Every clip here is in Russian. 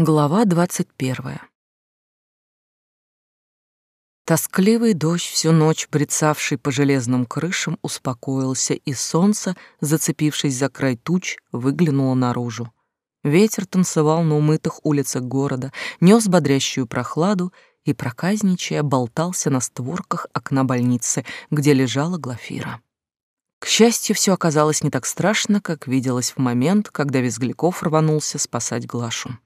Глава двадцать первая. Тоскливый дождь, всю ночь брецавший по железным крышам, успокоился, и солнце, зацепившись за край туч, выглянуло наружу. Ветер танцевал на умытых улицах города, нес бодрящую прохладу и, проказничая, болтался на створках окна больницы, где лежала Глафира. К счастью, все оказалось не так страшно, как виделось в момент, когда Визгляков рванулся спасать Глашу.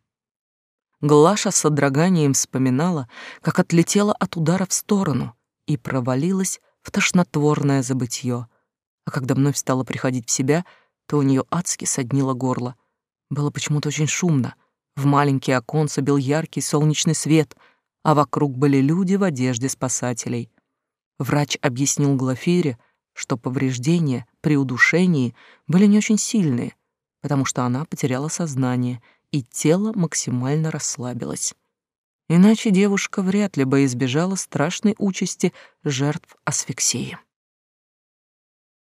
Глаша с содроганием вспоминала, как отлетела от удара в сторону и провалилась в тошнотворное забытье. А когда вновь стала приходить в себя, то у нее адски соднило горло. Было почему-то очень шумно. В маленькие оконца бил яркий солнечный свет, а вокруг были люди в одежде спасателей. Врач объяснил Глафире, что повреждения при удушении были не очень сильные, потому что она потеряла сознание и тело максимально расслабилось. Иначе девушка вряд ли бы избежала страшной участи жертв асфиксии.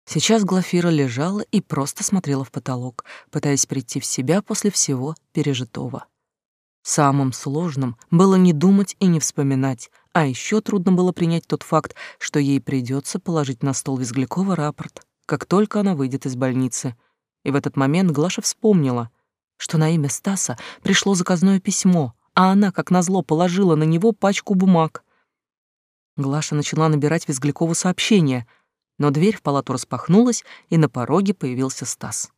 Сейчас Глафира лежала и просто смотрела в потолок, пытаясь прийти в себя после всего пережитого. Самым сложным было не думать и не вспоминать, а еще трудно было принять тот факт, что ей придется положить на стол Визглякова рапорт, как только она выйдет из больницы. И в этот момент Глаша вспомнила — что на имя Стаса пришло заказное письмо, а она, как назло, положила на него пачку бумаг. Глаша начала набирать Визглякову сообщение, но дверь в палату распахнулась, и на пороге появился Стас.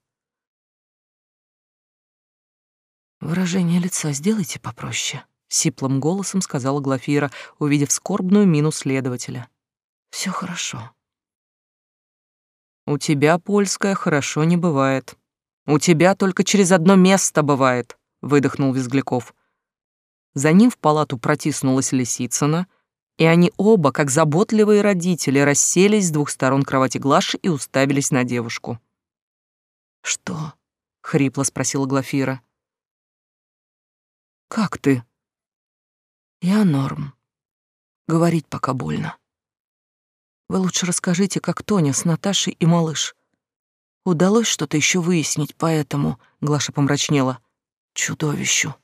«Выражение лица сделайте попроще», — сиплым голосом сказала Глафира, увидев скорбную мину следователя. Все хорошо». «У тебя польское хорошо не бывает», «У тебя только через одно место бывает», — выдохнул Визгляков. За ним в палату протиснулась Лисицына, и они оба, как заботливые родители, расселись с двух сторон кровати Глаши и уставились на девушку. «Что?» — хрипло спросила Глафира. «Как ты?» «Я норм. Говорить пока больно. Вы лучше расскажите, как Тоня с Наташей и малыш. Удалось что-то еще выяснить, поэтому Глаша помрачнела. Чудовищу.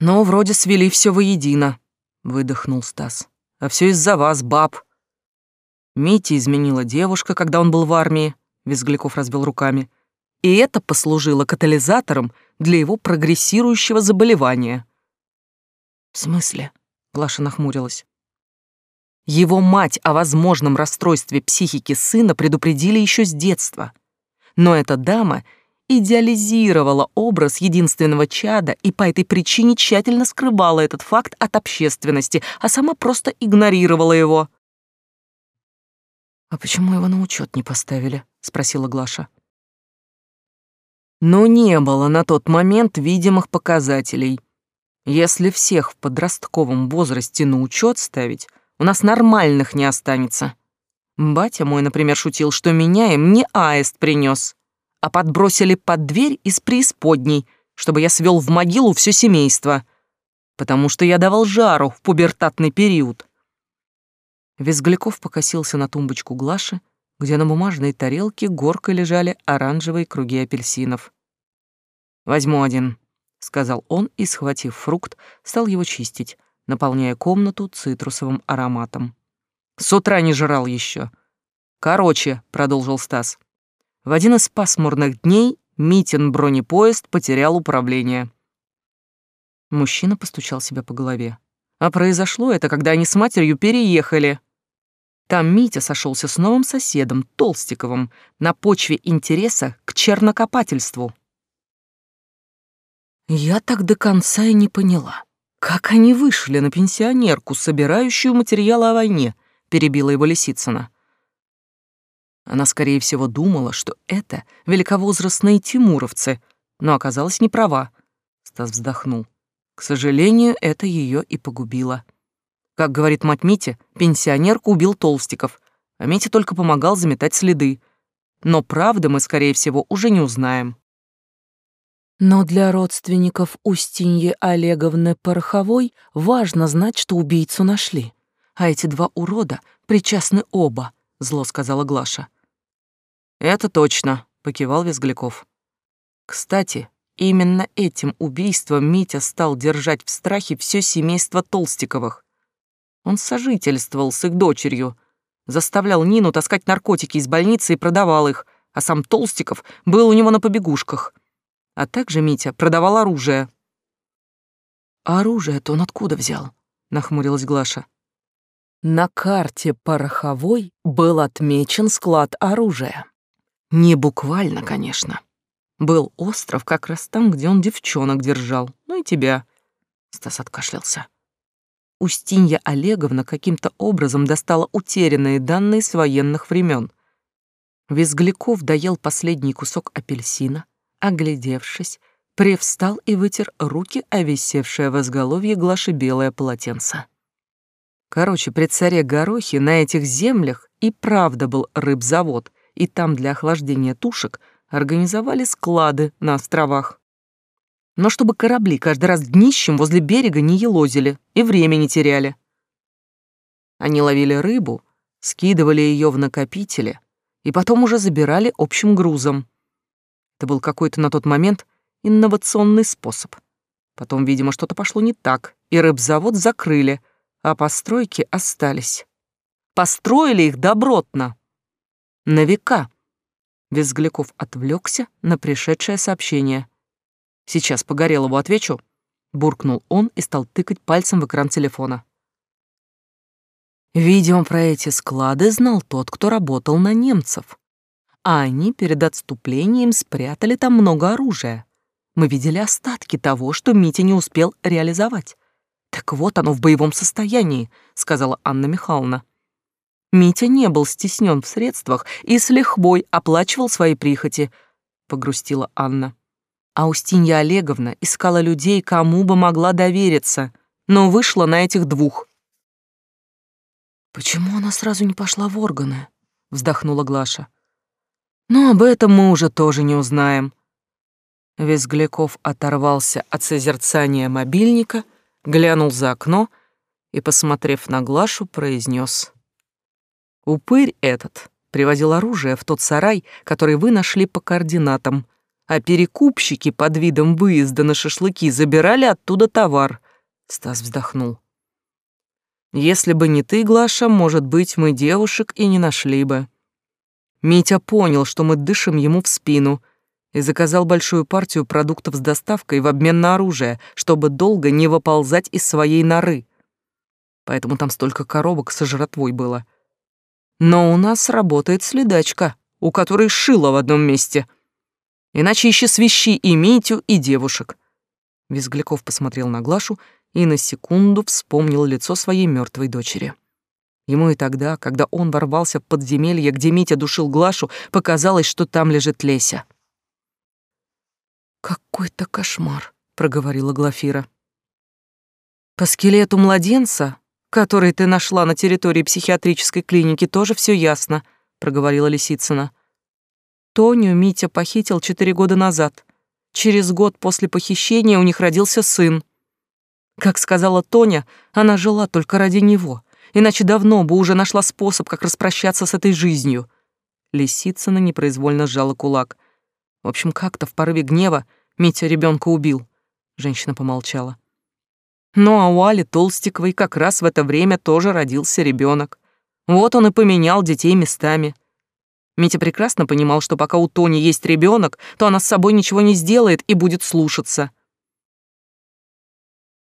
Но вроде свели все воедино, выдохнул Стас. А все из-за вас, баб. Мите изменила девушка, когда он был в армии, Визгляков разбил руками. И это послужило катализатором для его прогрессирующего заболевания. В смысле? Глаша нахмурилась. Его мать о возможном расстройстве психики сына предупредили еще с детства. Но эта дама идеализировала образ единственного чада и по этой причине тщательно скрывала этот факт от общественности, а сама просто игнорировала его. «А почему его на учет не поставили?» — спросила Глаша. Но не было на тот момент видимых показателей. Если всех в подростковом возрасте на учет ставить, у нас нормальных не останется. Батя мой, например, шутил, что меня им не аист принес, а подбросили под дверь из преисподней, чтобы я свел в могилу все семейство, потому что я давал жару в пубертатный период. Визгляков покосился на тумбочку Глаши, где на бумажной тарелке горкой лежали оранжевые круги апельсинов. «Возьму один», — сказал он и, схватив фрукт, стал его чистить, наполняя комнату цитрусовым ароматом. «С утра не жрал еще. Короче», — продолжил Стас, — «в один из пасмурных дней Митин бронепоезд потерял управление». Мужчина постучал себя по голове. А произошло это, когда они с матерью переехали. Там Митя сошелся с новым соседом, Толстиковым, на почве интереса к чернокопательству. Я так до конца и не поняла. «Как они вышли на пенсионерку, собирающую материалы о войне?» — перебила его Лисицына. Она, скорее всего, думала, что это великовозрастные тимуровцы, но оказалась не права. Стас вздохнул. К сожалению, это ее и погубило. Как говорит мать Мити, пенсионерку убил Толстиков, а Митя только помогал заметать следы. Но правды мы, скорее всего, уже не узнаем. Но для родственников Устиньи Олеговны Пороховой важно знать, что убийцу нашли. А эти два урода причастны оба, зло сказала Глаша. Это точно, покивал Визгляков. Кстати, Именно этим убийством Митя стал держать в страхе все семейство Толстиковых. Он сожительствовал с их дочерью, заставлял Нину таскать наркотики из больницы и продавал их, а сам Толстиков был у него на побегушках. А также Митя продавал оружие. «А оружие-то он откуда взял?» — нахмурилась Глаша. На карте пороховой был отмечен склад оружия. Не буквально, конечно. Был остров как раз там, где он девчонок держал. Ну и тебя. Стас откашлялся. Устинья Олеговна каким-то образом достала утерянные данные с военных времен. Визгляков доел последний кусок апельсина, оглядевшись, привстал и вытер руки о висевшее в изголовье Глаши белое полотенце. Короче, при царе Горохе на этих землях и правда был рыбзавод, и там для охлаждения тушек организовали склады на островах. Но чтобы корабли каждый раз днищем возле берега не елозили и время не теряли. Они ловили рыбу, скидывали ее в накопители и потом уже забирали общим грузом. Это был какой-то на тот момент инновационный способ. Потом, видимо, что-то пошло не так, и рыбзавод закрыли, а постройки остались. Построили их добротно. На века. Визгляков отвлекся на пришедшее сообщение. «Сейчас по Горелову отвечу», — буркнул он и стал тыкать пальцем в экран телефона. Видимо, про эти склады знал тот, кто работал на немцев. А они перед отступлением спрятали там много оружия. Мы видели остатки того, что Митя не успел реализовать. Так вот оно в боевом состоянии, сказала Анна Михайловна. Митя не был стеснен в средствах и с лихвой оплачивал свои прихоти, погрустила Анна. А Устинья Олеговна искала людей, кому бы могла довериться, но вышла на этих двух. «Почему она сразу не пошла в органы?» — вздохнула Глаша. «Но об этом мы уже тоже не узнаем». Визгляков оторвался от созерцания мобильника, глянул за окно и, посмотрев на Глашу, произнес: «Упырь этот привозил оружие в тот сарай, который вы нашли по координатам, а перекупщики под видом выезда на шашлыки забирали оттуда товар. Стас вздохнул. Если бы не ты, Глаша, может быть, мы девушек и не нашли бы. Митя понял, что мы дышим ему в спину, и заказал большую партию продуктов с доставкой в обмен на оружие, чтобы долго не выползать из своей норы. Поэтому там столько коробок со жратвой было. Но у нас работает следачка, у которой шило в одном месте — Иначе ищи свищи и Митю, и девушек. Визгляков посмотрел на Глашу и на секунду вспомнил лицо своей мертвой дочери. Ему и тогда, когда он ворвался в подземелье, где Митя душил Глашу, показалось, что там лежит Леся. «Какой-то кошмар», — проговорила Глафира. «По скелету младенца, который ты нашла на территории психиатрической клиники, тоже все ясно», — проговорила Лисицына. Тоню Митя похитил четыре года назад. Через год после похищения у них родился сын. Как сказала Тоня, она жила только ради него, иначе давно бы уже нашла способ, как распрощаться с этой жизнью. Лисицына непроизвольно сжала кулак. В общем, как-то в порыве гнева Митя ребенка убил. Женщина помолчала. Ну а у Али Толстиковой как раз в это время тоже родился ребенок. Вот он и поменял детей местами. Митя прекрасно понимал, что пока у Тони есть ребенок, то она с собой ничего не сделает и будет слушаться.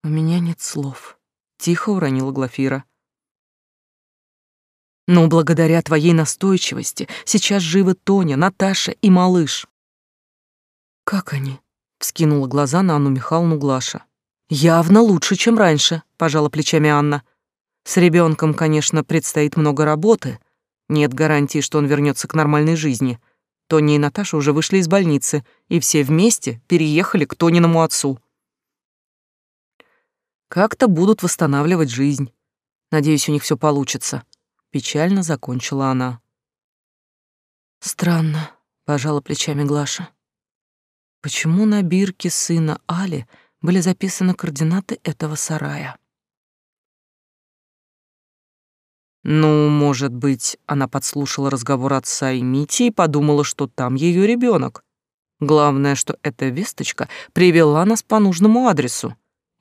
«У меня нет слов», — тихо уронила Глафира. «Но благодаря твоей настойчивости сейчас живы Тоня, Наташа и малыш». «Как они?» — вскинула глаза на Анну Михайловну Глаша. «Явно лучше, чем раньше», — пожала плечами Анна. «С ребенком, конечно, предстоит много работы», — нет гарантии, что он вернется к нормальной жизни. Тони и Наташа уже вышли из больницы, и все вместе переехали к Тониному отцу. Как-то будут восстанавливать жизнь. Надеюсь, у них все получится. Печально закончила она. Странно, пожала плечами Глаша. Почему на бирке сына Али были записаны координаты этого сарая? Ну, может быть, она подслушала разговор отца и Мити и подумала, что там ее ребенок. Главное, что эта весточка привела нас по нужному адресу.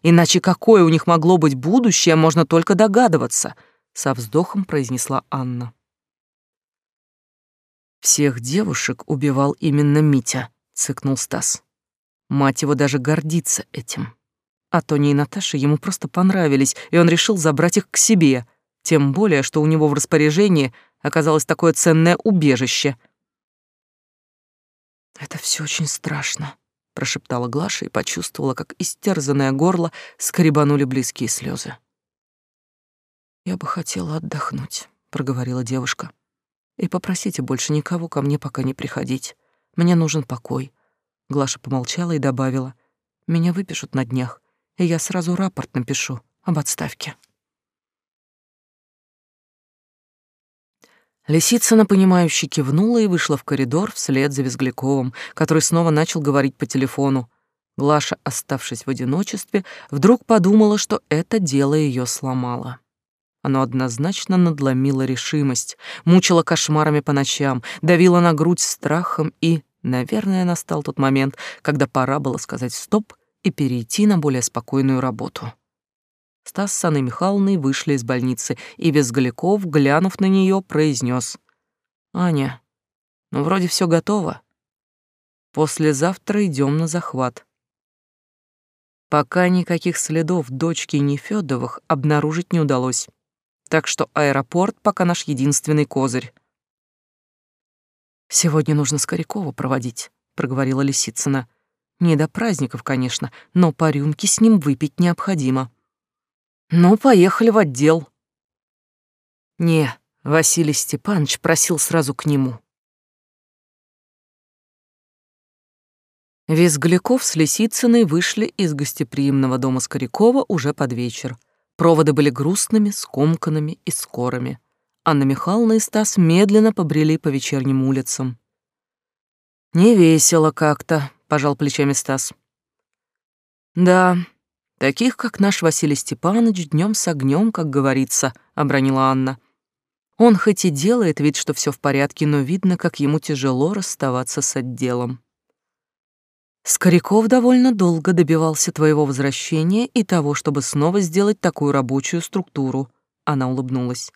Иначе какое у них могло быть будущее, можно только догадываться, со вздохом произнесла Анна. Всех девушек убивал именно Митя, цыкнул Стас. Мать его даже гордится этим. А Тони и Наташа ему просто понравились, и он решил забрать их к себе, тем более, что у него в распоряжении оказалось такое ценное убежище. «Это все очень страшно», — прошептала Глаша и почувствовала, как истерзанное горло скребанули близкие слезы. «Я бы хотела отдохнуть», — проговорила девушка. «И попросите больше никого ко мне пока не приходить. Мне нужен покой». Глаша помолчала и добавила. «Меня выпишут на днях, и я сразу рапорт напишу об отставке». Лисицына, понимающе кивнула и вышла в коридор вслед за Визгляковым, который снова начал говорить по телефону. Глаша, оставшись в одиночестве, вдруг подумала, что это дело ее сломало. Оно однозначно надломило решимость, мучило кошмарами по ночам, давило на грудь страхом и, наверное, настал тот момент, когда пора было сказать «стоп» и перейти на более спокойную работу. Стас с Анной Михайловной вышли из больницы, и Визгаляков, глянув на нее, произнес: «Аня, ну вроде все готово. Послезавтра идем на захват». Пока никаких следов дочки Нефёдовых обнаружить не удалось. Так что аэропорт пока наш единственный козырь. «Сегодня нужно Скорякова проводить», — проговорила Лисицына. «Не до праздников, конечно, но по рюмке с ним выпить необходимо». Ну, поехали в отдел. Не, Василий Степанович просил сразу к нему. Визгляков с Лисицыной вышли из гостеприимного дома Скорякова уже под вечер. Проводы были грустными, скомканными и скорыми. Анна Михайловна и Стас медленно побрели по вечерним улицам. «Не весело как-то», — пожал плечами Стас. «Да, Таких, как наш Василий Степанович, днем с огнем, как говорится, обронила Анна. Он хоть и делает вид, что все в порядке, но видно, как ему тяжело расставаться с отделом. Скоряков довольно долго добивался твоего возвращения и того, чтобы снова сделать такую рабочую структуру. Она улыбнулась.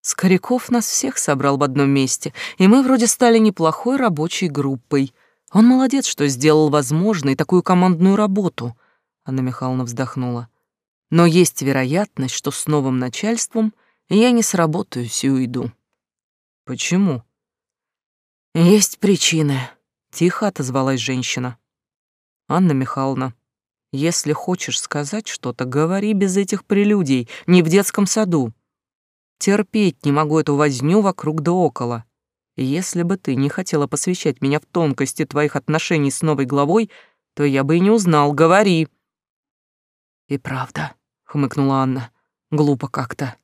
Скоряков нас всех собрал в одном месте, и мы вроде стали неплохой рабочей группой. Он молодец, что сделал возможной такую командную работу — Анна Михайловна вздохнула. Но есть вероятность, что с новым начальством я не сработаюсь и уйду. Почему? Есть причины, тихо отозвалась женщина. Анна Михайловна, если хочешь сказать что-то, говори без этих прелюдий, не в детском саду. Терпеть не могу эту возню вокруг да около. Если бы ты не хотела посвящать меня в тонкости твоих отношений с новой главой, то я бы и не узнал. Говори. «И правда», — хмыкнула Анна, — «глупо как-то».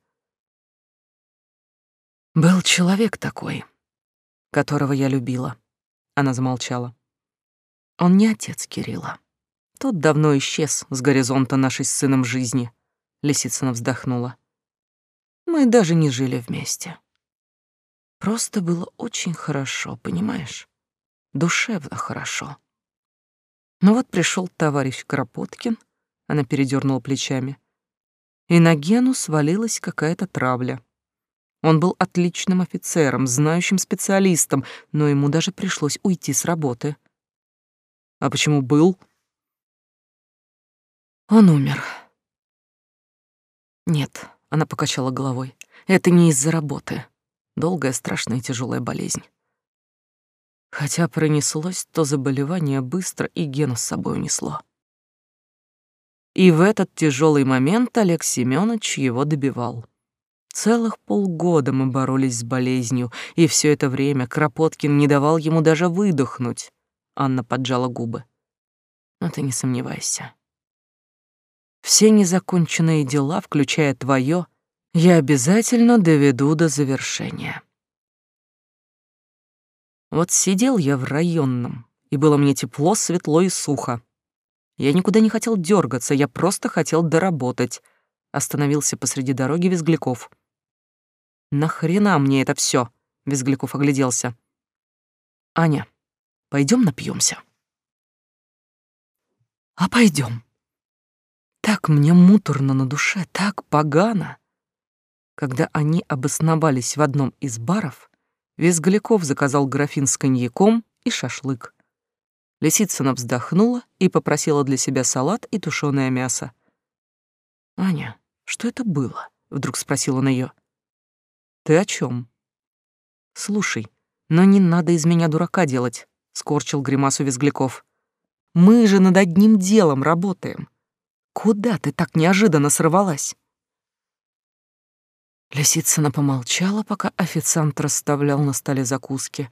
«Был человек такой, которого я любила». Она замолчала. «Он не отец Кирилла. Тот давно исчез с горизонта нашей с сыном жизни», — Лисицына вздохнула. «Мы даже не жили вместе. Просто было очень хорошо, понимаешь? Душевно хорошо. Но вот пришел товарищ Кропоткин — она передернула плечами. И на Гену свалилась какая-то травля. Он был отличным офицером, знающим специалистом, но ему даже пришлось уйти с работы. А почему был? Он умер. Нет, она покачала головой. Это не из-за работы. Долгая, страшная и тяжелая болезнь. Хотя пронеслось то заболевание быстро и Гену с собой унесло. И в этот тяжелый момент Олег Семенович его добивал. Целых полгода мы боролись с болезнью, и все это время Кропоткин не давал ему даже выдохнуть. Анна поджала губы. Но ты не сомневайся. Все незаконченные дела, включая твое, я обязательно доведу до завершения. Вот сидел я в районном, и было мне тепло, светло и сухо. Я никуда не хотел дергаться, я просто хотел доработать. Остановился посреди дороги Визгляков. «Нахрена мне это все? Визгляков огляделся. «Аня, пойдем напьемся. А пойдем. Так мне муторно на душе, так погано. Когда они обосновались в одном из баров, Визгляков заказал графин с коньяком и шашлык. Лисицына вздохнула и попросила для себя салат и тушеное мясо. «Аня, что это было?» — вдруг спросил он ее. «Ты о чем? «Слушай, но не надо из меня дурака делать», — скорчил гримасу Визгляков. «Мы же над одним делом работаем. Куда ты так неожиданно сорвалась?» Лисицына помолчала, пока официант расставлял на столе закуски,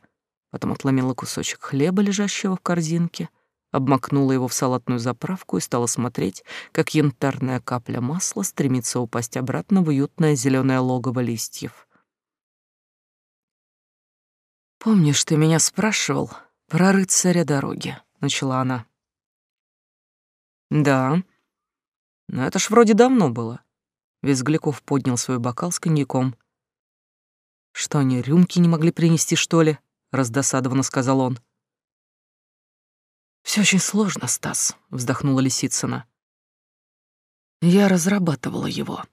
потом отломила кусочек хлеба, лежащего в корзинке, обмакнула его в салатную заправку и стала смотреть, как янтарная капля масла стремится упасть обратно в уютное зеленое логово листьев. «Помнишь, ты меня спрашивал про рыцаря дороги?» — начала она. «Да. Но это ж вроде давно было. Визгляков поднял свой бокал с коньяком. «Что, они рюмки не могли принести, что ли?» — раздосадованно сказал он. Все очень сложно, Стас», — вздохнула Лисицына. «Я разрабатывала его.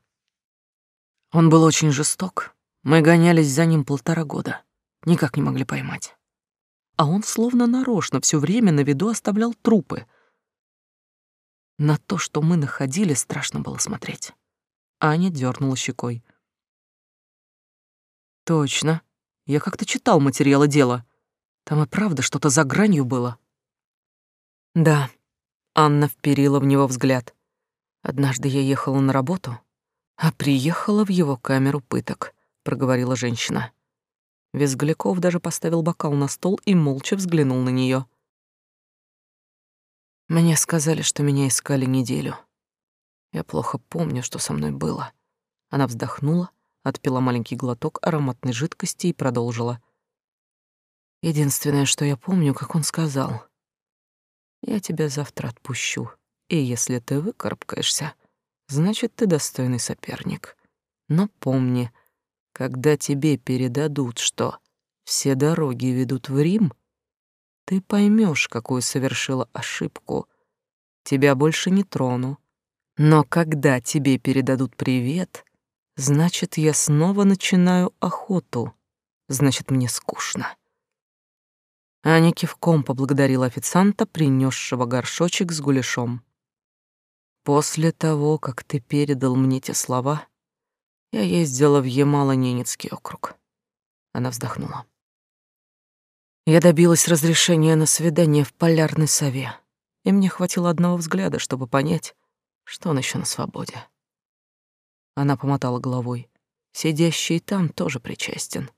Он был очень жесток. Мы гонялись за ним полтора года. Никак не могли поймать. А он словно нарочно все время на виду оставлял трупы. На то, что мы находили, страшно было смотреть. Аня дернула щекой. Точно. Я как-то читал материалы дела. Там и правда что-то за гранью было. Да. Анна вперила в него взгляд. Однажды я ехала на работу, а приехала в его камеру пыток, проговорила женщина. Визгляков даже поставил бокал на стол и молча взглянул на нее. Мне сказали, что меня искали неделю. Я плохо помню, что со мной было. Она вздохнула, отпила маленький глоток ароматной жидкости и продолжила. Единственное, что я помню, как он сказал. Я тебя завтра отпущу, и если ты выкарабкаешься, значит, ты достойный соперник. Но помни, когда тебе передадут, что все дороги ведут в Рим, ты поймешь, какую совершила ошибку. Тебя больше не трону, но когда тебе передадут привет, значит, я снова начинаю охоту. Значит, мне скучно. Аня кивком поблагодарила официанта, принесшего горшочек с гуляшом. После того, как ты передал мне те слова, я ездила в Ямало-Ненецкий округ. Она вздохнула. Я добилась разрешения на свидание в полярной сове, и мне хватило одного взгляда, чтобы понять, что он еще на свободе. Она помотала головой. Сидящий там тоже причастен.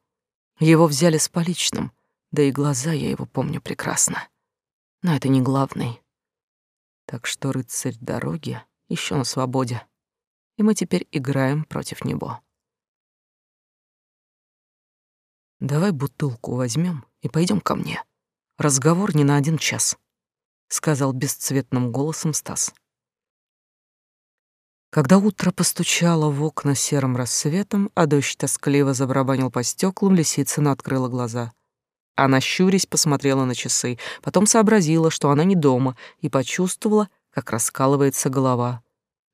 Его взяли с поличным, да и глаза я его помню прекрасно. Но это не главный. Так что рыцарь дороги еще на свободе, и мы теперь играем против него. Давай бутылку возьмем и пойдем ко мне. Разговор не на один час, сказал бесцветным голосом Стас. Когда утро постучало в окна серым рассветом, а дождь тоскливо забарабанил по стеклам, Лисицына открыла глаза. Она, щурясь, посмотрела на часы, потом сообразила, что она не дома, и почувствовала, как раскалывается голова.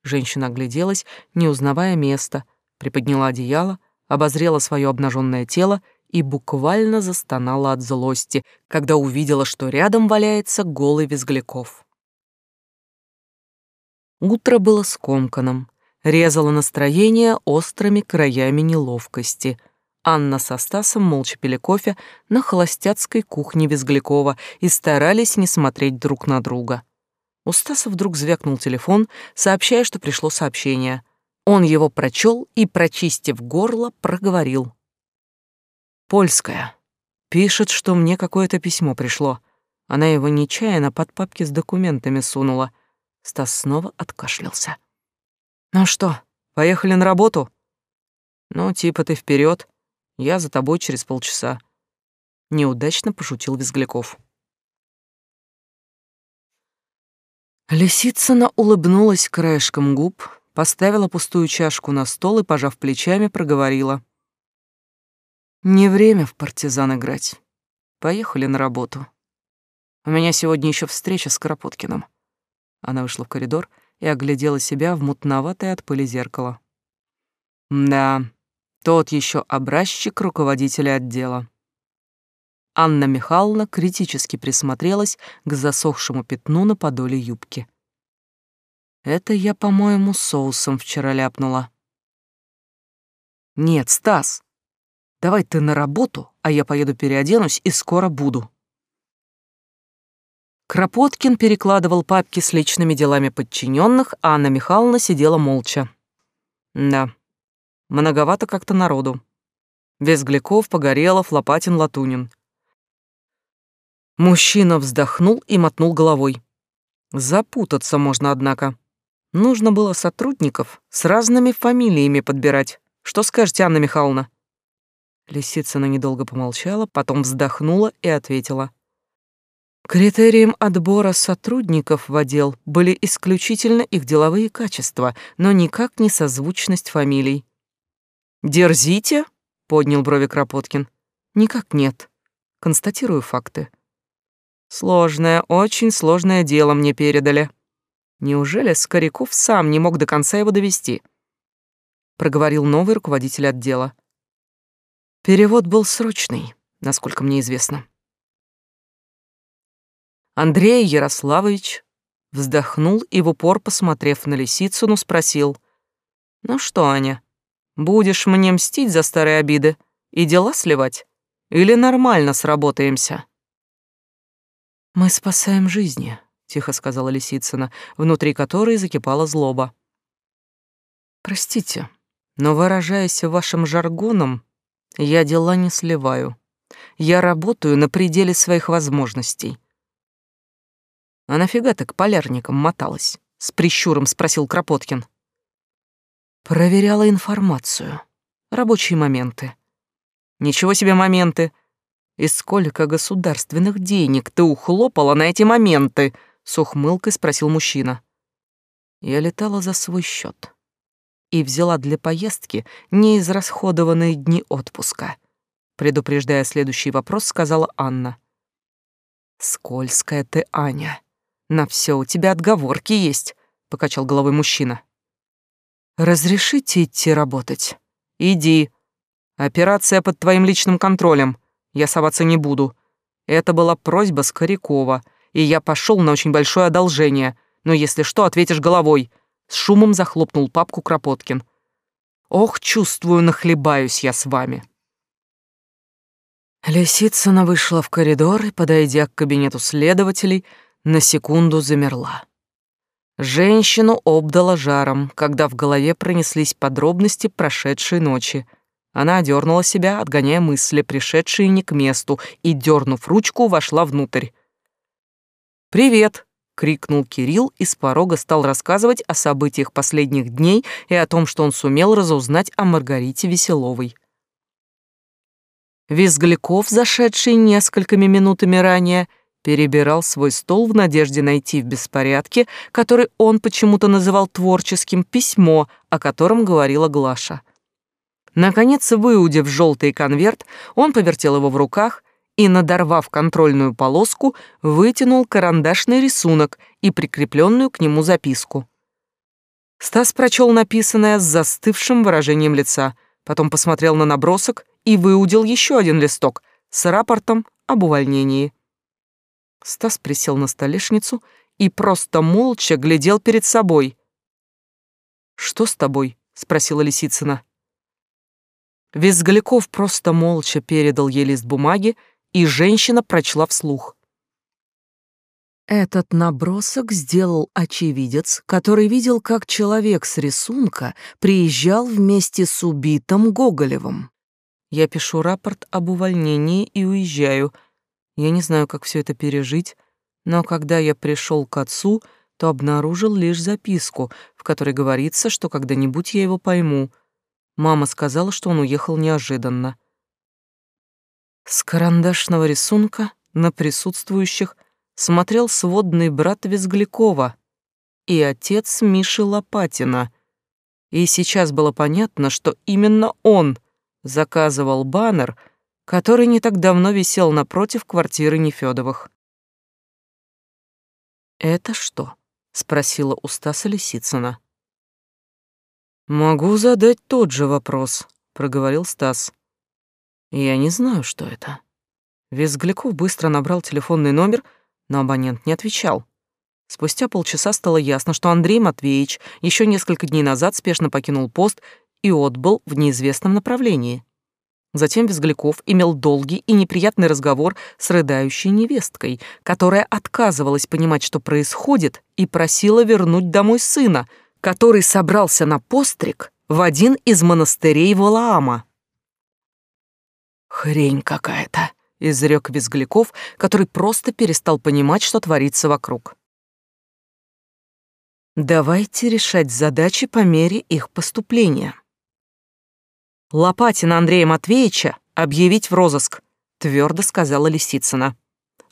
Женщина огляделась, не узнавая места, приподняла одеяло, обозрела свое обнаженное тело и буквально застонала от злости, когда увидела, что рядом валяется голый Визгляков. Утро было скомканным, резало настроение острыми краями неловкости. Анна со Стасом молча пили кофе на холостяцкой кухне Безглякова и старались не смотреть друг на друга. У Стаса вдруг звякнул телефон, сообщая, что пришло сообщение. Он его прочел и, прочистив горло, проговорил. «Польская. Пишет, что мне какое-то письмо пришло. Она его нечаянно под папки с документами сунула. Стас снова откашлялся. «Ну что, поехали на работу?» «Ну, типа ты вперед, я за тобой через полчаса». Неудачно пошутил Визгляков. Лисицына улыбнулась краешком губ, поставила пустую чашку на стол и, пожав плечами, проговорила. «Не время в партизан играть. Поехали на работу. У меня сегодня еще встреча с Кропоткиным. Она вышла в коридор и оглядела себя в мутноватое от пыли зеркало. Да, тот еще образчик руководителя отдела. Анна Михайловна критически присмотрелась к засохшему пятну на подоле юбки. Это я, по-моему, соусом вчера ляпнула. Нет, Стас, давай ты на работу, а я поеду переоденусь и скоро буду. Кропоткин перекладывал папки с личными делами подчиненных, а Анна Михайловна сидела молча. Да, многовато как-то народу. Визгляков, Погорелов, Лопатин, Латунин. Мужчина вздохнул и мотнул головой. Запутаться можно, однако. Нужно было сотрудников с разными фамилиями подбирать. Что скажете, Анна Михайловна?» Лисицына недолго помолчала, потом вздохнула и ответила. Критерием отбора сотрудников в отдел были исключительно их деловые качества, но никак не созвучность фамилий. «Дерзите?» — поднял брови Кропоткин. «Никак нет. Констатирую факты». «Сложное, очень сложное дело мне передали». Неужели Скоряков сам не мог до конца его довести? Проговорил новый руководитель отдела. Перевод был срочный, насколько мне известно. Андрей Ярославович вздохнул и в упор, посмотрев на Лисицыну, спросил. «Ну что, Аня, будешь мне мстить за старые обиды и дела сливать? Или нормально сработаемся?» «Мы спасаем жизни», тихо сказала Лисицына, внутри которой закипала злоба. Простите, но выражаясь вашим жаргоном, я дела не сливаю. Я работаю на пределе своих возможностей. А нафига ты к полярникам моталась? С прищуром спросил Кропоткин. Проверяла информацию. Рабочие моменты. Ничего себе моменты. И сколько государственных денег ты ухлопала на эти моменты? с ухмылкой спросил мужчина. Я летала за свой счет и взяла для поездки неизрасходованные дни отпуска. Предупреждая следующий вопрос, сказала Анна. «Скользкая ты, Аня. На все у тебя отговорки есть», — покачал головой мужчина. «Разрешите идти работать?» «Иди. Операция под твоим личным контролем. Я соваться не буду. Это была просьба Скорякова, и я пошел на очень большое одолжение. Но если что, ответишь головой. С шумом захлопнул папку Кропоткин. Ох, чувствую, нахлебаюсь я с вами. Лисицына вышла в коридор и, подойдя к кабинету следователей, на секунду замерла. Женщину обдала жаром, когда в голове пронеслись подробности прошедшей ночи. Она одернула себя, отгоняя мысли, пришедшие не к месту, и, дернув ручку, вошла внутрь. «Привет!» — крикнул Кирилл и с порога стал рассказывать о событиях последних дней и о том, что он сумел разузнать о Маргарите Веселовой. Визгляков, зашедший несколькими минутами ранее, перебирал свой стол в надежде найти в беспорядке, который он почему-то называл творческим, письмо, о котором говорила Глаша. Наконец, выудив желтый конверт, он повертел его в руках и, надорвав контрольную полоску, вытянул карандашный рисунок и прикрепленную к нему записку. Стас прочел написанное с застывшим выражением лица, потом посмотрел на набросок и выудил еще один листок с рапортом об увольнении. Стас присел на столешницу и просто молча глядел перед собой. «Что с тобой?» — спросила Лисицына. Визгляков просто молча передал ей лист бумаги и женщина прочла вслух. Этот набросок сделал очевидец, который видел, как человек с рисунка приезжал вместе с убитым Гоголевым. Я пишу рапорт об увольнении и уезжаю. Я не знаю, как все это пережить, но когда я пришел к отцу, то обнаружил лишь записку, в которой говорится, что когда-нибудь я его пойму. Мама сказала, что он уехал неожиданно. С карандашного рисунка на присутствующих смотрел сводный брат Визглякова и отец Миши Лопатина. И сейчас было понятно, что именно он заказывал баннер, который не так давно висел напротив квартиры Нефёдовых. «Это что, спросила у Стаса Лисицына. Могу задать тот же вопрос, проговорил Стас. Я не знаю, что это. Визгляков быстро набрал телефонный номер, но абонент не отвечал. Спустя полчаса стало ясно, что Андрей Матвеевич еще несколько дней назад спешно покинул пост и отбыл в неизвестном направлении. Затем Безгляков имел долгий и неприятный разговор с рыдающей невесткой, которая отказывалась понимать, что происходит, и просила вернуть домой сына, который собрался на постриг в один из монастырей Валаама. «Хрень какая-то», — изрек Безгляков, который просто перестал понимать, что творится вокруг. «Давайте решать задачи по мере их поступления». Лопатина Андрея Матвеевича объявить в розыск, твердо сказала Лисицына.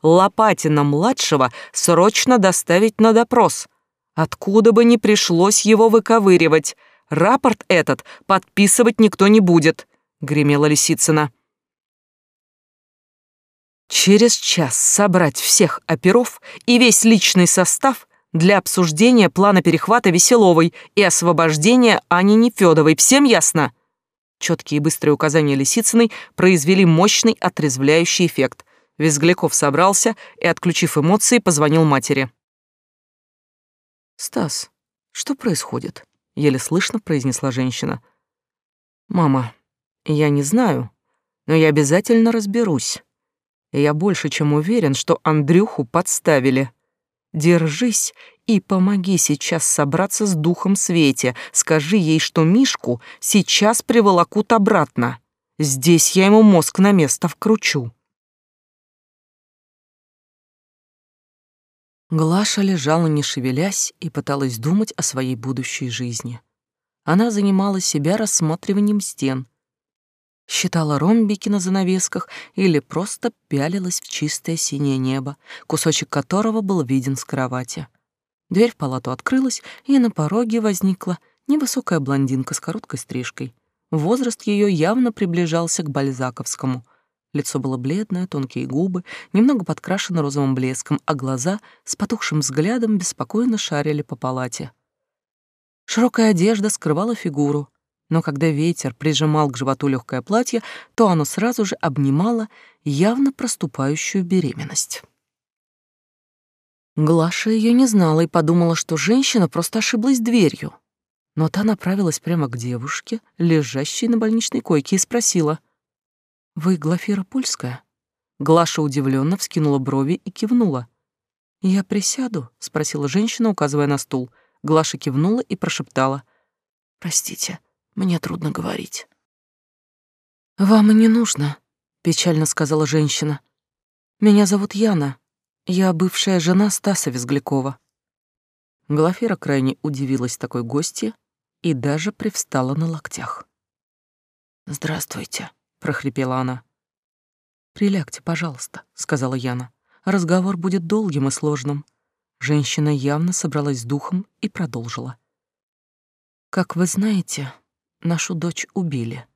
Лопатина-младшего срочно доставить на допрос. Откуда бы ни пришлось его выковыривать. Рапорт этот подписывать никто не будет, гремела Лисицына. Через час собрать всех оперов и весь личный состав для обсуждения плана перехвата Веселовой и освобождения Ани Нефёдовой. Всем ясно? Четкие и быстрые указания Лисицыной произвели мощный отрезвляющий эффект. Визгляков собрался и, отключив эмоции, позвонил матери. «Стас, что происходит?» — еле слышно произнесла женщина. «Мама, я не знаю, но я обязательно разберусь. я больше чем уверен, что Андрюху подставили. Держись и помоги сейчас собраться с духом Свете. Скажи ей, что Мишку сейчас приволокут обратно. Здесь я ему мозг на место вкручу. Глаша лежала, не шевелясь, и пыталась думать о своей будущей жизни. Она занимала себя рассматриванием стен, считала ромбики на занавесках или просто пялилась в чистое синее небо, кусочек которого был виден с кровати. Дверь в палату открылась, и на пороге возникла невысокая блондинка с короткой стрижкой. Возраст ее явно приближался к бальзаковскому. Лицо было бледное, тонкие губы, немного подкрашены розовым блеском, а глаза с потухшим взглядом беспокойно шарили по палате. Широкая одежда скрывала фигуру, но когда ветер прижимал к животу легкое платье, то оно сразу же обнимало явно проступающую беременность. Глаша ее не знала и подумала, что женщина просто ошиблась дверью. Но та направилась прямо к девушке, лежащей на больничной койке, и спросила, «Вы Глафира Польская?» Глаша удивленно вскинула брови и кивнула. «Я присяду?» — спросила женщина, указывая на стул. Глаша кивнула и прошептала, «Простите, мне трудно говорить». «Вам и не нужно», — печально сказала женщина. «Меня зовут Яна. Я бывшая жена Стаса Визглякова. Глафира крайне удивилась такой гости и даже привстала на локтях. «Здравствуйте», — прохрипела она. «Прилягте, пожалуйста», — сказала Яна. «Разговор будет долгим и сложным». Женщина явно собралась с духом и продолжила. «Как вы знаете, нашу дочь убили».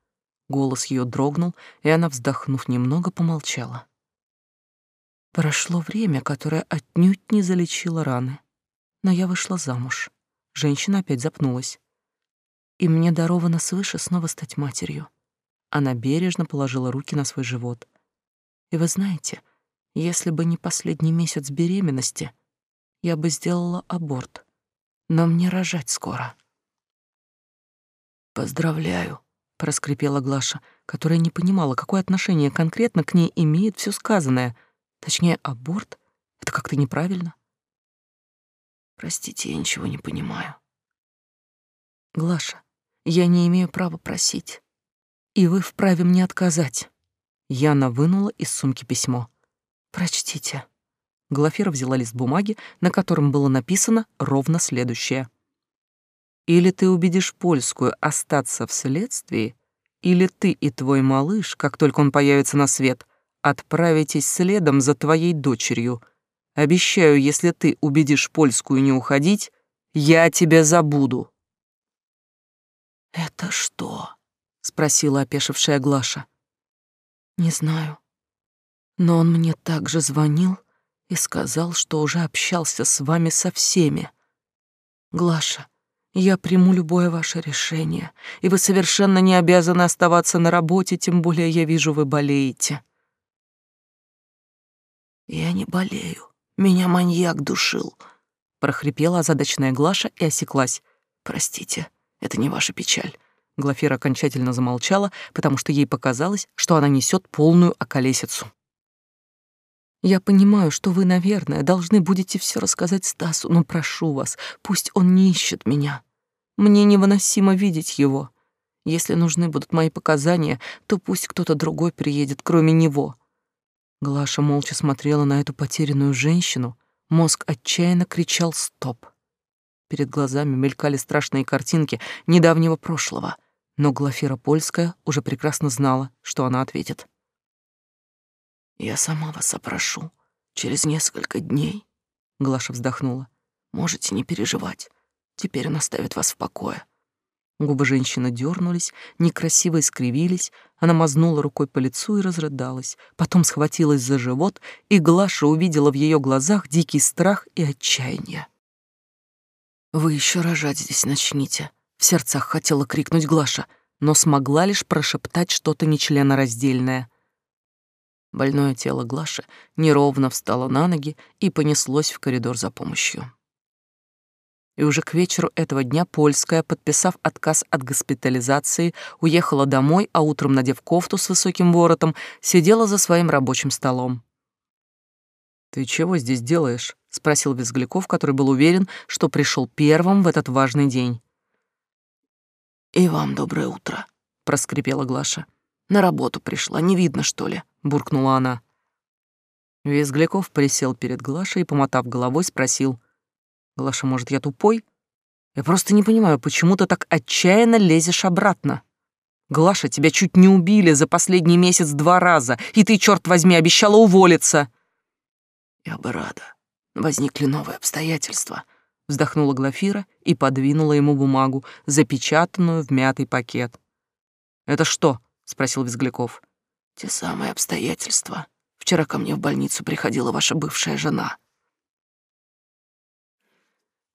Голос ее дрогнул, и она, вздохнув немного, помолчала. Прошло время, которое отнюдь не залечило раны. Но я вышла замуж. Женщина опять запнулась. И мне даровано свыше снова стать матерью. Она бережно положила руки на свой живот. И вы знаете, если бы не последний месяц беременности, я бы сделала аборт. Но мне рожать скоро. Поздравляю, проскрипела Глаша, которая не понимала, какое отношение конкретно к ней имеет все сказанное — Точнее, аборт — это как-то неправильно. Простите, я ничего не понимаю. Глаша, я не имею права просить. И вы вправе мне отказать. Яна вынула из сумки письмо. Прочтите. Глафира взяла лист бумаги, на котором было написано ровно следующее. Или ты убедишь польскую остаться в следствии, или ты и твой малыш, как только он появится на свет, отправитесь следом за твоей дочерью. Обещаю, если ты убедишь польскую не уходить, я тебя забуду». «Это что?» — спросила опешившая Глаша. «Не знаю. Но он мне также звонил и сказал, что уже общался с вами со всеми. Глаша, я приму любое ваше решение, и вы совершенно не обязаны оставаться на работе, тем более я вижу, вы болеете. Я не болею. Меня маньяк душил, прохрипела озадаченная Глаша и осеклась. Простите, это не ваша печаль. Глафира окончательно замолчала, потому что ей показалось, что она несет полную околесицу. Я понимаю, что вы, наверное, должны будете все рассказать Стасу, но прошу вас, пусть он не ищет меня. Мне невыносимо видеть его. Если нужны будут мои показания, то пусть кто-то другой приедет, кроме него. Глаша молча смотрела на эту потерянную женщину, мозг отчаянно кричал «стоп». Перед глазами мелькали страшные картинки недавнего прошлого, но Глафира Польская уже прекрасно знала, что она ответит. «Я сама вас опрошу. Через несколько дней», — Глаша вздохнула. «Можете не переживать. Теперь он оставит вас в покое». Губы женщины дернулись, некрасиво искривились, она мазнула рукой по лицу и разрыдалась, потом схватилась за живот, и Глаша увидела в ее глазах дикий страх и отчаяние. «Вы еще рожать здесь начните», — в сердцах хотела крикнуть Глаша, но смогла лишь прошептать что-то нечленораздельное. Больное тело Глаши неровно встало на ноги и понеслось в коридор за помощью и уже к вечеру этого дня Польская, подписав отказ от госпитализации, уехала домой, а утром, надев кофту с высоким воротом, сидела за своим рабочим столом. «Ты чего здесь делаешь?» — спросил Визгляков, который был уверен, что пришел первым в этот важный день. «И вам доброе утро», — проскрипела Глаша. «На работу пришла, не видно, что ли?» — буркнула она. Визгляков присел перед Глашей и, помотав головой, спросил — Глаша, может, я тупой? Я просто не понимаю, почему ты так отчаянно лезешь обратно. Глаша, тебя чуть не убили за последний месяц два раза, и ты, черт возьми, обещала уволиться. Я бы рада. Возникли новые обстоятельства. Вздохнула Глафира и подвинула ему бумагу, запечатанную в мятый пакет. «Это что?» — спросил Визгляков. «Те самые обстоятельства. Вчера ко мне в больницу приходила ваша бывшая жена».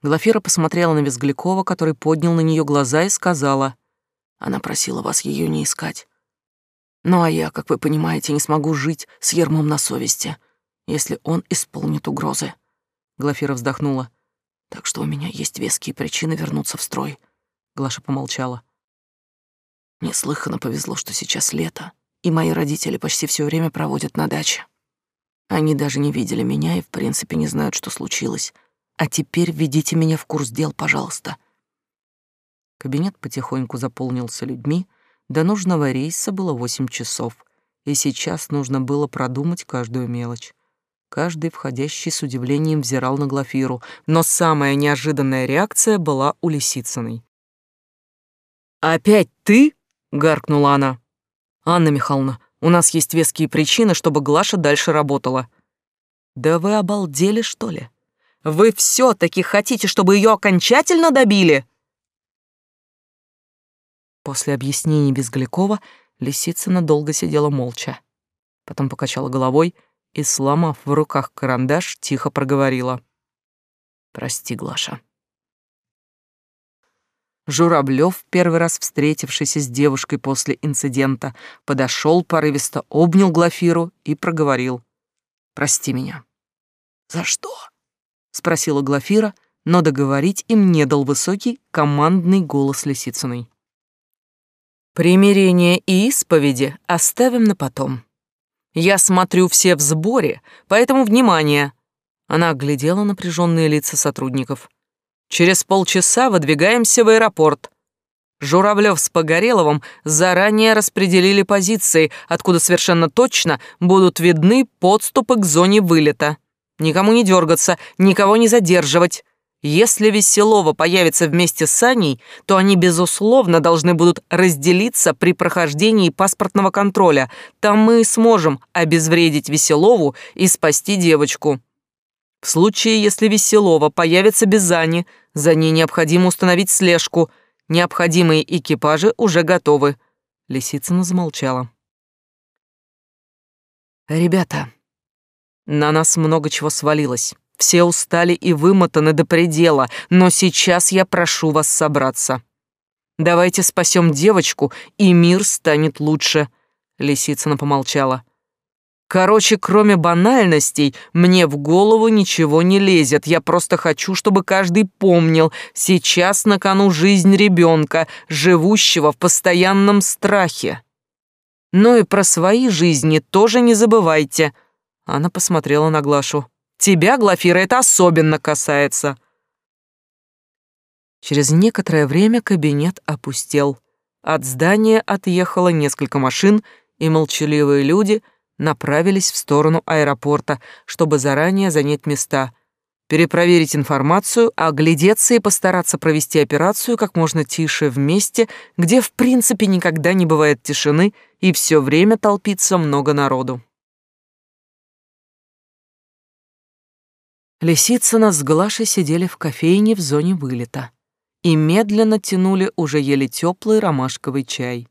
Глафира посмотрела на Визглякова, который поднял на нее глаза и сказала, «Она просила вас ее не искать. Ну а я, как вы понимаете, не смогу жить с ермом на совести, если он исполнит угрозы». Глафира вздохнула. «Так что у меня есть веские причины вернуться в строй». Глаша помолчала. «Неслыханно повезло, что сейчас лето, и мои родители почти все время проводят на даче. Они даже не видели меня и, в принципе, не знают, что случилось». А теперь введите меня в курс дел, пожалуйста. Кабинет потихоньку заполнился людьми. До нужного рейса было восемь часов, и сейчас нужно было продумать каждую мелочь. Каждый входящий с удивлением взирал на Глафиру, но самая неожиданная реакция была у Лисицыной. «Опять ты?» — гаркнула она. «Анна Михайловна, у нас есть веские причины, чтобы Глаша дальше работала». «Да вы обалдели, что ли? Вы все-таки хотите, чтобы ее окончательно добили?» После объяснений Безглякова Лисицына долго сидела молча. Потом покачала головой и, сломав в руках карандаш, тихо проговорила. «Прости, Глаша». Журавлев, первый раз встретившийся с девушкой после инцидента, подошел порывисто, обнял Глафиру и проговорил. «Прости меня». «За что?» — спросила Глафира, но договорить им не дал высокий командный голос Лисицыной. «Примирение и исповеди оставим на потом. Я смотрю все в сборе, поэтому внимание!» Она оглядела напряженные лица сотрудников. «Через полчаса выдвигаемся в аэропорт. Журавлев с Погореловым заранее распределили позиции, откуда совершенно точно будут видны подступы к зоне вылета никому не дергаться, никого не задерживать. Если Веселова появится вместе с Аней, то они, безусловно, должны будут разделиться при прохождении паспортного контроля. Там мы сможем обезвредить Веселову и спасти девочку. В случае, если Веселова появится без Ани, за ней необходимо установить слежку. Необходимые экипажи уже готовы. Лисицына замолчала. «Ребята», на нас много чего свалилось. Все устали и вымотаны до предела, но сейчас я прошу вас собраться. Давайте спасем девочку, и мир станет лучше. Лисицына помолчала. Короче, кроме банальностей, мне в голову ничего не лезет. Я просто хочу, чтобы каждый помнил, сейчас на кону жизнь ребенка, живущего в постоянном страхе. Но и про свои жизни тоже не забывайте. Она посмотрела на Глашу. Тебя, Глафира, это особенно касается. Через некоторое время кабинет опустел. От здания отъехало несколько машин, и молчаливые люди — направились в сторону аэропорта, чтобы заранее занять места, перепроверить информацию, оглядеться и постараться провести операцию как можно тише в месте, где в принципе никогда не бывает тишины и все время толпится много народу. Лисицына с Глашей сидели в кофейне в зоне вылета и медленно тянули уже еле теплый ромашковый чай.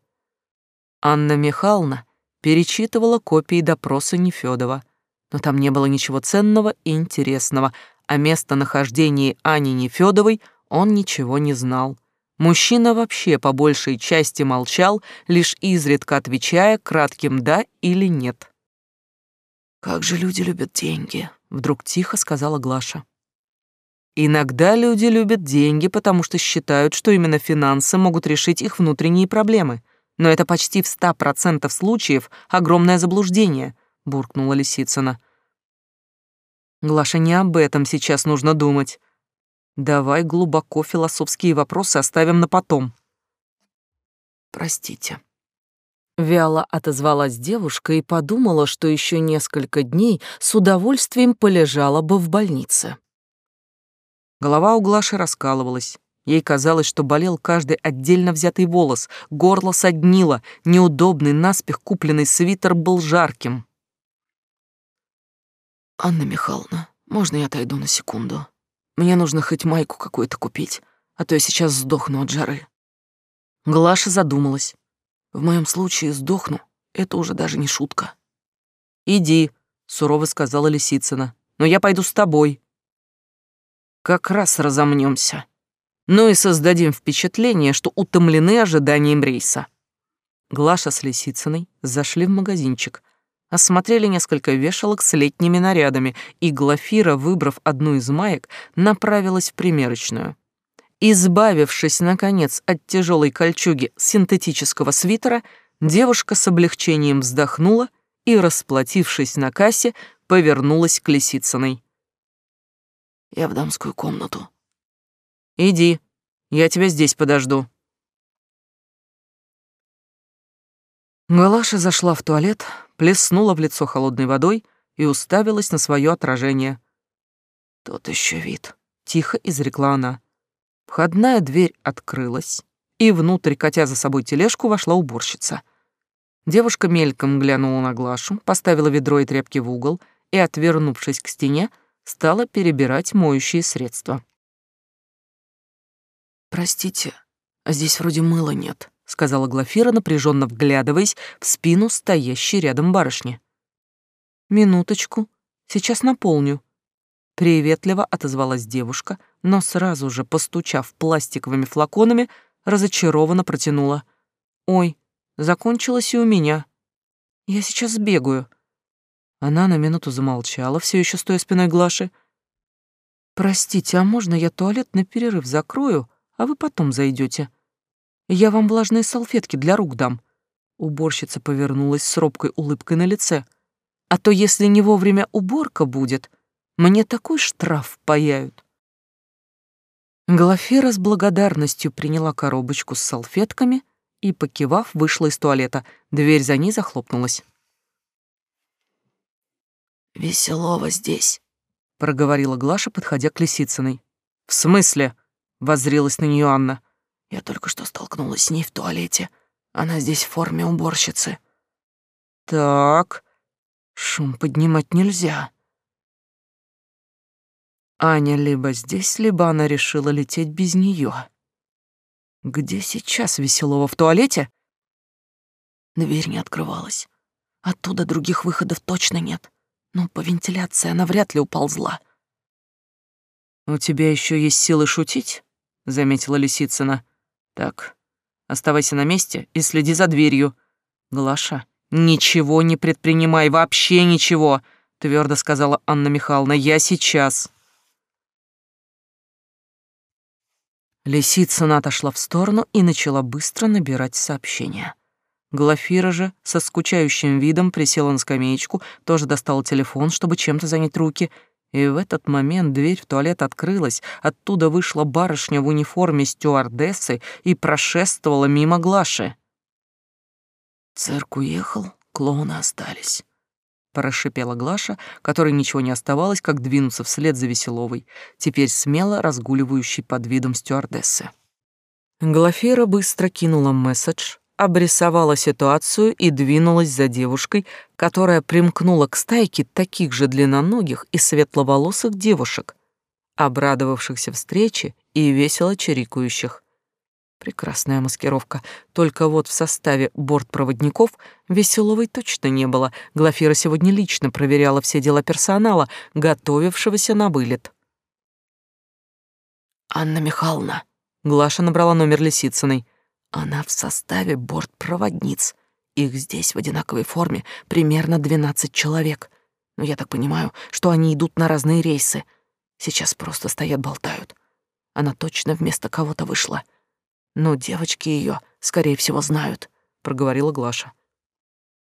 Анна Михайловна перечитывала копии допроса Нефёдова, но там не было ничего ценного и интересного, о местонахождении Ани Нефёдовой он ничего не знал. Мужчина вообще по большей части молчал, лишь изредка отвечая кратким «да» или «нет». «Как же люди любят деньги», — вдруг тихо сказала Глаша. Иногда люди любят деньги, потому что считают, что именно финансы могут решить их внутренние проблемы но это почти в ста процентов случаев огромное заблуждение», — буркнула Лисицына. «Глаша, не об этом сейчас нужно думать. Давай глубоко философские вопросы оставим на потом». «Простите». Вяло отозвалась девушка и подумала, что еще несколько дней с удовольствием полежала бы в больнице. Голова у Глаши раскалывалась. Ей казалось, что болел каждый отдельно взятый волос, горло соднило, неудобный, наспех купленный свитер был жарким. «Анна Михайловна, можно я отойду на секунду? Мне нужно хоть майку какую-то купить, а то я сейчас сдохну от жары». Глаша задумалась. «В моем случае сдохну, это уже даже не шутка». «Иди», — сурово сказала Лисицына, — «но я пойду с тобой». «Как раз разомнемся но и создадим впечатление, что утомлены ожиданием рейса. Глаша с Лисицыной зашли в магазинчик, осмотрели несколько вешалок с летними нарядами, и Глафира, выбрав одну из маек, направилась в примерочную. Избавившись, наконец, от тяжелой кольчуги синтетического свитера, девушка с облегчением вздохнула и, расплатившись на кассе, повернулась к Лисицыной. «Я в дамскую комнату», Иди, я тебя здесь подожду. Галаша зашла в туалет, плеснула в лицо холодной водой и уставилась на свое отражение. «Тот еще вид», — тихо изрекла она. Входная дверь открылась, и внутрь, катя за собой тележку, вошла уборщица. Девушка мельком глянула на Глашу, поставила ведро и тряпки в угол и, отвернувшись к стене, стала перебирать моющие средства. «Простите, а здесь вроде мыла нет», — сказала Глафира, напряженно вглядываясь в спину стоящей рядом барышни. «Минуточку, сейчас наполню». Приветливо отозвалась девушка, но сразу же, постучав пластиковыми флаконами, разочарованно протянула. «Ой, закончилось и у меня. Я сейчас сбегаю». Она на минуту замолчала, все еще стоя спиной Глаши. «Простите, а можно я туалет на перерыв закрою?» а вы потом зайдете. Я вам влажные салфетки для рук дам». Уборщица повернулась с робкой улыбкой на лице. «А то, если не вовремя уборка будет, мне такой штраф паяют». Глафира с благодарностью приняла коробочку с салфетками и, покивав, вышла из туалета. Дверь за ней захлопнулась. «Веселова здесь», — проговорила Глаша, подходя к Лисицыной. «В смысле?» воззрелась на нее Анна. Я только что столкнулась с ней в туалете. Она здесь в форме уборщицы. Так, шум поднимать нельзя. Аня либо здесь, либо она решила лететь без нее. Где сейчас Веселова в туалете? Дверь не открывалась. Оттуда других выходов точно нет. Но по вентиляции она вряд ли уползла. «У тебя еще есть силы шутить?» — заметила Лисицына. «Так, оставайся на месте и следи за дверью. Глаша, ничего не предпринимай, вообще ничего!» — твердо сказала Анна Михайловна. «Я сейчас!» Лисицына отошла в сторону и начала быстро набирать сообщения. Глафира же со скучающим видом присела на скамеечку, тоже достала телефон, чтобы чем-то занять руки — и в этот момент дверь в туалет открылась, оттуда вышла барышня в униформе стюардессы и прошествовала мимо Глаши. «Цирк уехал, клоуны остались», — прошипела Глаша, которой ничего не оставалось, как двинуться вслед за Веселовой, теперь смело разгуливающей под видом стюардессы. Глафира быстро кинула месседж, обрисовала ситуацию и двинулась за девушкой, которая примкнула к стайке таких же длинноногих и светловолосых девушек, обрадовавшихся встрече и весело чирикающих. Прекрасная маскировка, только вот в составе бортпроводников Веселовой точно не было. Глафира сегодня лично проверяла все дела персонала, готовившегося на вылет. «Анна Михайловна», — Глаша набрала номер Лисицыной, — она в составе бортпроводниц. Их здесь в одинаковой форме примерно 12 человек. Но я так понимаю, что они идут на разные рейсы. Сейчас просто стоят болтают. Она точно вместо кого-то вышла. Но девочки ее, скорее всего, знают, проговорила Глаша.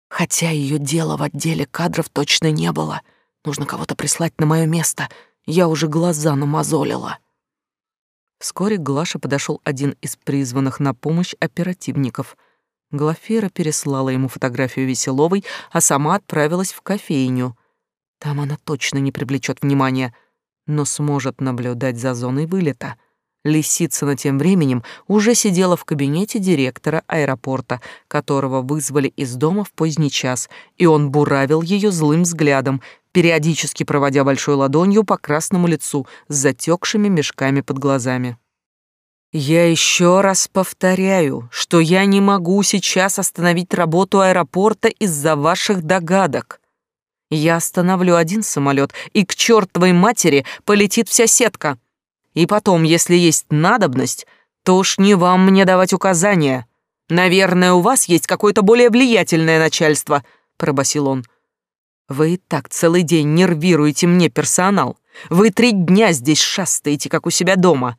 Хотя ее дела в отделе кадров точно не было. Нужно кого-то прислать на мое место. Я уже глаза намазолила. Вскоре к Глаше подошел один из призванных на помощь оперативников. Глафира переслала ему фотографию Веселовой, а сама отправилась в кофейню. Там она точно не привлечет внимания, но сможет наблюдать за зоной вылета. Лисицына тем временем уже сидела в кабинете директора аэропорта, которого вызвали из дома в поздний час, и он буравил ее злым взглядом, периодически проводя большой ладонью по красному лицу с затекшими мешками под глазами. «Я еще раз повторяю, что я не могу сейчас остановить работу аэропорта из-за ваших догадок. Я остановлю один самолет, и к чертовой матери полетит вся сетка. И потом, если есть надобность, то уж не вам мне давать указания. Наверное, у вас есть какое-то более влиятельное начальство», — пробасил он. Вы и так целый день нервируете мне персонал. Вы три дня здесь шастаете, как у себя дома.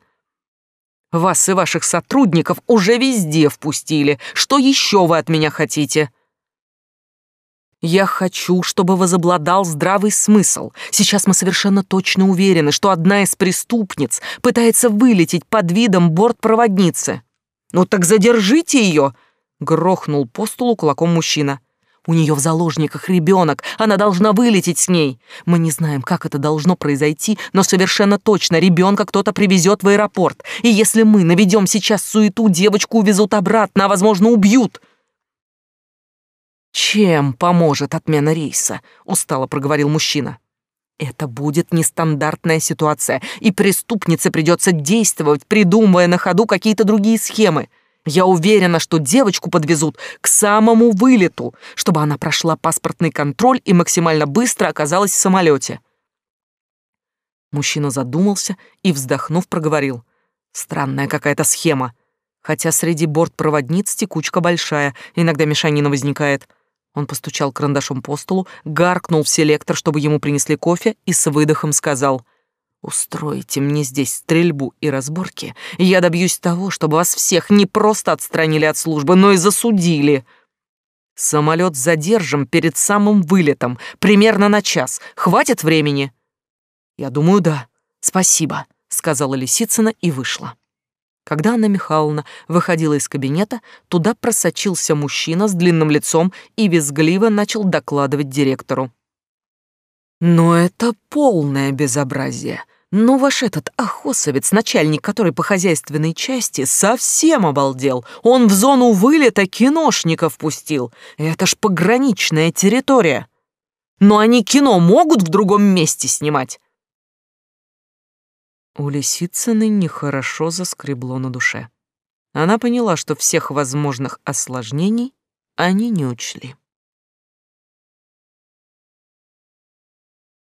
Вас и ваших сотрудников уже везде впустили. Что еще вы от меня хотите? Я хочу, чтобы возобладал здравый смысл. Сейчас мы совершенно точно уверены, что одна из преступниц пытается вылететь под видом бортпроводницы. Ну так задержите ее, грохнул по столу кулаком мужчина. У нее в заложниках ребенок, она должна вылететь с ней. Мы не знаем, как это должно произойти, но совершенно точно ребенка кто-то привезет в аэропорт. И если мы наведем сейчас суету, девочку увезут обратно, а, возможно, убьют. «Чем поможет отмена рейса?» — устало проговорил мужчина. «Это будет нестандартная ситуация, и преступнице придется действовать, придумывая на ходу какие-то другие схемы. Я уверена, что девочку подвезут к самому вылету, чтобы она прошла паспортный контроль и максимально быстро оказалась в самолете. Мужчина задумался и, вздохнув, проговорил. Странная какая-то схема. Хотя среди бортпроводниц текучка большая, иногда мешанина возникает. Он постучал карандашом по столу, гаркнул в селектор, чтобы ему принесли кофе, и с выдохом сказал — Устроите мне здесь стрельбу и разборки, и я добьюсь того, чтобы вас всех не просто отстранили от службы, но и засудили. Самолет задержим перед самым вылетом, примерно на час. Хватит времени? Я думаю, да. Спасибо, сказала Лисицына и вышла. Когда Анна Михайловна выходила из кабинета, туда просочился мужчина с длинным лицом и визгливо начал докладывать директору. Но это полное безобразие. Но ваш этот охосовец, начальник который по хозяйственной части, совсем обалдел. Он в зону вылета киношников пустил. Это ж пограничная территория. Но они кино могут в другом месте снимать. У Лисицыны нехорошо заскребло на душе. Она поняла, что всех возможных осложнений они не учли.